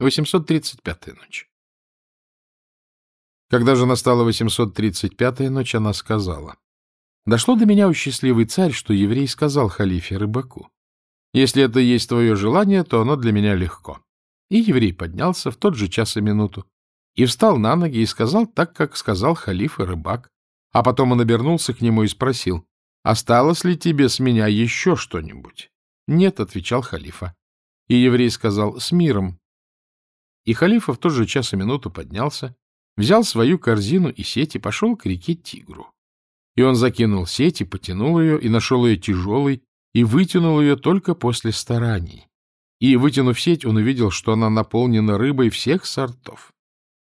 835-я ночь. Когда же настала 835-я ночь, она сказала, «Дошло до меня, у счастливый царь, что еврей сказал халифе рыбаку, «Если это есть твое желание, то оно для меня легко». И еврей поднялся в тот же час и минуту, и встал на ноги и сказал так, как сказал халиф и рыбак. А потом он обернулся к нему и спросил, «Осталось ли тебе с меня еще что-нибудь?» «Нет», — отвечал халифа. И еврей сказал, «С миром». И халифа в тот же час и минуту поднялся, взял свою корзину и сеть и пошел к реке Тигру. И он закинул сеть и потянул ее, и нашел ее тяжелой, и вытянул ее только после стараний. И, вытянув сеть, он увидел, что она наполнена рыбой всех сортов.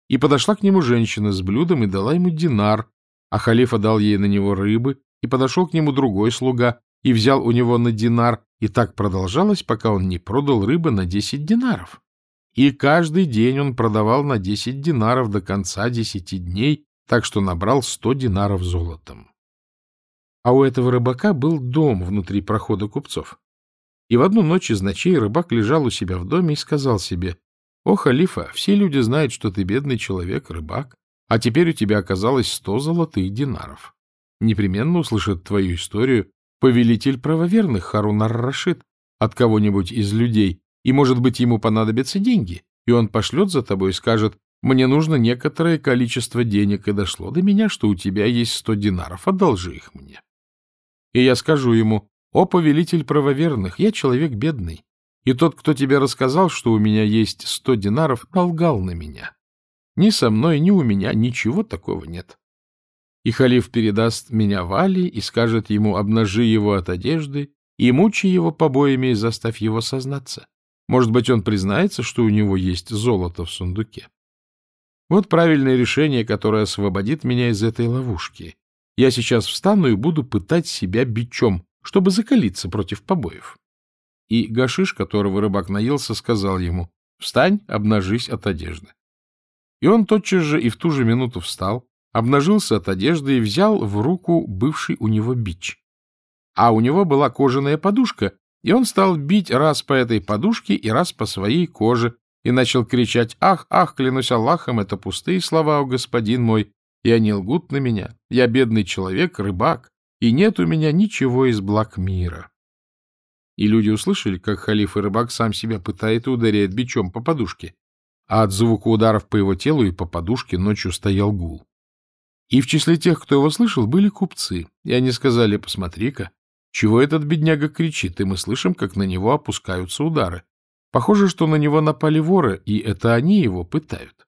И подошла к нему женщина с блюдом и дала ему динар, а халифа дал ей на него рыбы, и подошел к нему другой слуга, и взял у него на динар, и так продолжалось, пока он не продал рыбы на десять динаров. И каждый день он продавал на десять динаров до конца десяти дней, так что набрал сто динаров золотом. А у этого рыбака был дом внутри прохода купцов. И в одну ночь из ночей рыбак лежал у себя в доме и сказал себе, «О, халифа, все люди знают, что ты бедный человек, рыбак, а теперь у тебя оказалось сто золотых динаров. Непременно услышит твою историю повелитель правоверных Харун ар-Рашид от кого-нибудь из людей, и, может быть, ему понадобятся деньги, и он пошлет за тобой и скажет, «Мне нужно некоторое количество денег, и дошло до меня, что у тебя есть сто динаров, одолжи их мне». И я скажу ему, «О, повелитель правоверных, я человек бедный, и тот, кто тебе рассказал, что у меня есть сто динаров, долгал на меня. Ни со мной, ни у меня ничего такого нет. И халиф передаст меня Вали и скажет ему, обнажи его от одежды и мучи его побоями заставь его сознаться. Может быть, он признается, что у него есть золото в сундуке. Вот правильное решение, которое освободит меня из этой ловушки. Я сейчас встану и буду пытать себя бичом, чтобы закалиться против побоев. И Гашиш, которого рыбак наелся, сказал ему, «Встань, обнажись от одежды». И он тотчас же и в ту же минуту встал, обнажился от одежды и взял в руку бывший у него бич. А у него была кожаная подушка, и он стал бить раз по этой подушке и раз по своей коже, и начал кричать «Ах, ах, клянусь Аллахом, это пустые слова, о господин мой, и они лгут на меня. Я бедный человек, рыбак, и нет у меня ничего из благ мира». И люди услышали, как халиф и рыбак сам себя пытает и ударяет бичом по подушке, а от звука ударов по его телу и по подушке ночью стоял гул. И в числе тех, кто его слышал, были купцы, и они сказали, посмотри-ка, чего этот бедняга кричит, и мы слышим, как на него опускаются удары. Похоже, что на него напали воры, и это они его пытают.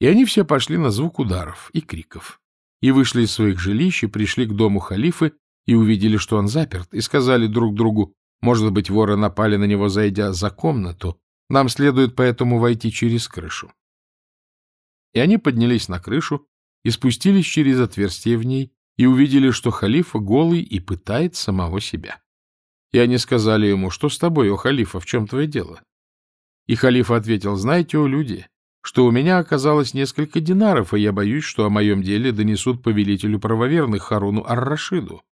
И они все пошли на звук ударов и криков, и вышли из своих жилищ, и пришли к дому халифы, и увидели, что он заперт, и сказали друг другу, может быть, воры напали на него, зайдя за комнату, нам следует поэтому войти через крышу. И они поднялись на крышу и спустились через отверстие в ней, и увидели, что халифа голый и пытает самого себя. И они сказали ему, что с тобой, о халифа, в чем твое дело? И халифа ответил, знаете, о люди, что у меня оказалось несколько динаров, и я боюсь, что о моем деле донесут повелителю правоверных Харуну Ар-Рашиду.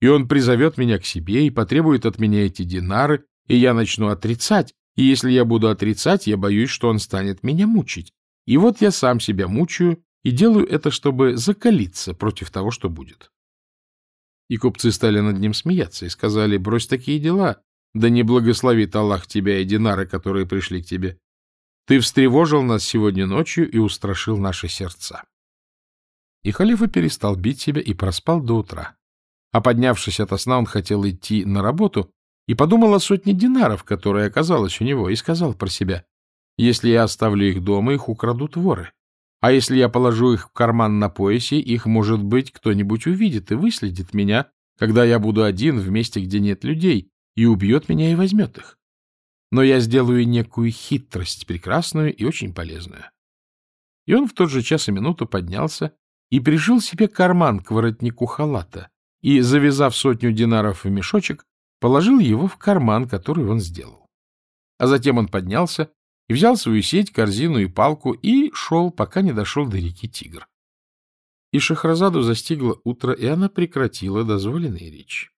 И он призовет меня к себе и потребует от меня эти динары, и я начну отрицать, и если я буду отрицать, я боюсь, что он станет меня мучить. И вот я сам себя мучаю, и делаю это, чтобы закалиться против того, что будет. И купцы стали над ним смеяться и сказали, брось такие дела, да не благословит Аллах тебя и динары, которые пришли к тебе. Ты встревожил нас сегодня ночью и устрашил наши сердца. И халифа перестал бить себя и проспал до утра. А поднявшись ото сна, он хотел идти на работу и подумал о сотне динаров, которая оказалась у него, и сказал про себя, если я оставлю их дома, их украдут воры. А если я положу их в карман на поясе, их, может быть, кто-нибудь увидит и выследит меня, когда я буду один в месте, где нет людей, и убьет меня и возьмет их. Но я сделаю некую хитрость, прекрасную и очень полезную. И он в тот же час и минуту поднялся и пришил себе карман к воротнику халата и, завязав сотню динаров в мешочек, положил его в карман, который он сделал. А затем он поднялся и взял свою сеть, корзину и палку и шел, пока не дошел до реки Тигр. И Шахразаду застигло утро, и она прекратила дозволенные речи.